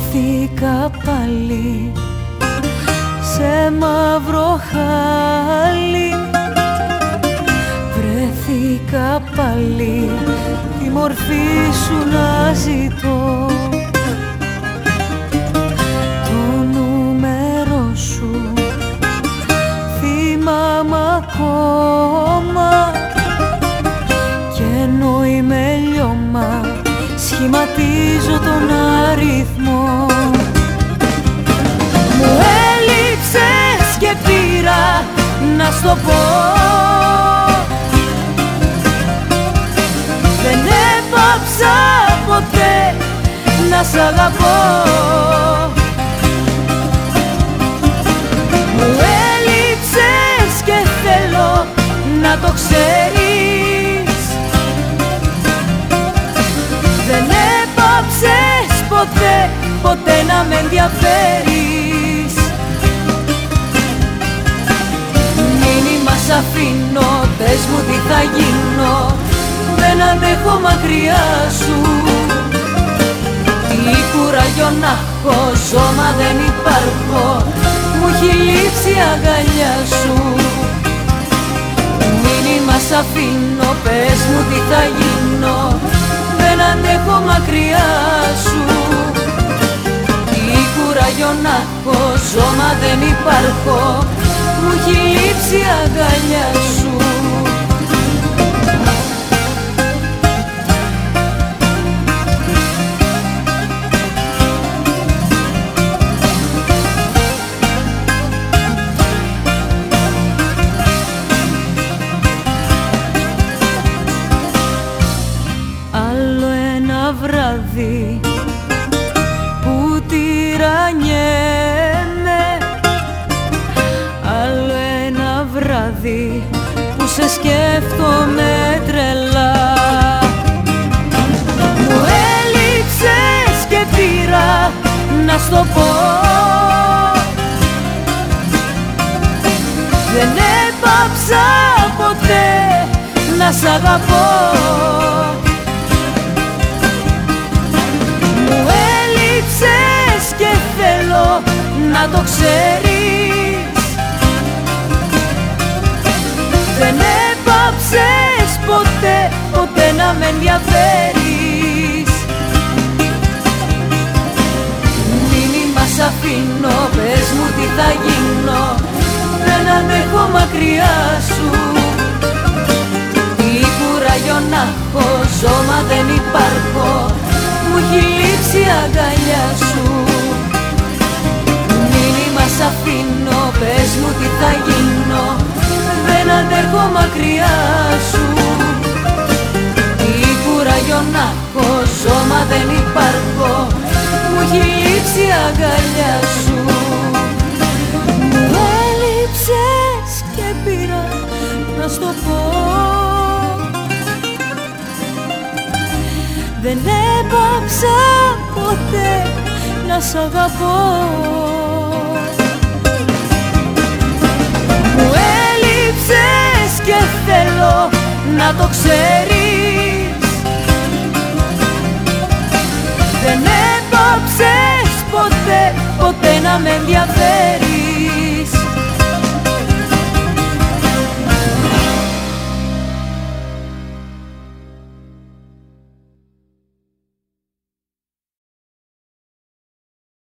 βρέθηκα πάλι σε μαύρο χάλι. Βρέθηκα πάλι τη μορφή σου να ζητώ σχηματίζω τον αριθμό. Μου έλειψες και πήρα να στο πω. Δεν έπαψα ποτέ να σ' αγαπώ. Μου έλειψες και θέλω να το ξέρεις αφήνω, πες μου τι θα γίνω. Δεν αντέχω μακριά σου. Τι κουράγιο να έχω, σώμα δεν υπάρχω. Μου έχει λείψει η αγκαλιά σου. Μήνυμα σ' αφήνω, πες μου τι θα γίνω. Δεν αντέχω μακριά σου. Τι κουράγιο να έχω, σώμα δεν υπάρχω αγκαλιά σε σκέφτομαι τρελά. Μου έλειψες και πήρα να στο πω. Δεν έπαψα ποτέ να σ' αγαπώ. Μου έλειψες και θέλω να το ξέρεις Δεν έπαψες ποτέ, ποτέ να με ενδιαφέρεις. Μήνυμα σ' αφήνω, πες μου τι θα γίνω Δεν αντέχω μακριά σου. Τι κουράγιο να έχω, σώμα δεν υπάρχω Μου έχει λείψει η αγκαλιά σου μακριά σου. Τι κουράγιο να έχω, σώμα δεν υπάρχω. Μου έχει λείψει η αγκαλιά σου. Μου έλειψες και πήρα να στο πω. Δεν έπαψα ποτέ να σ' αγαπώ το ξέρεις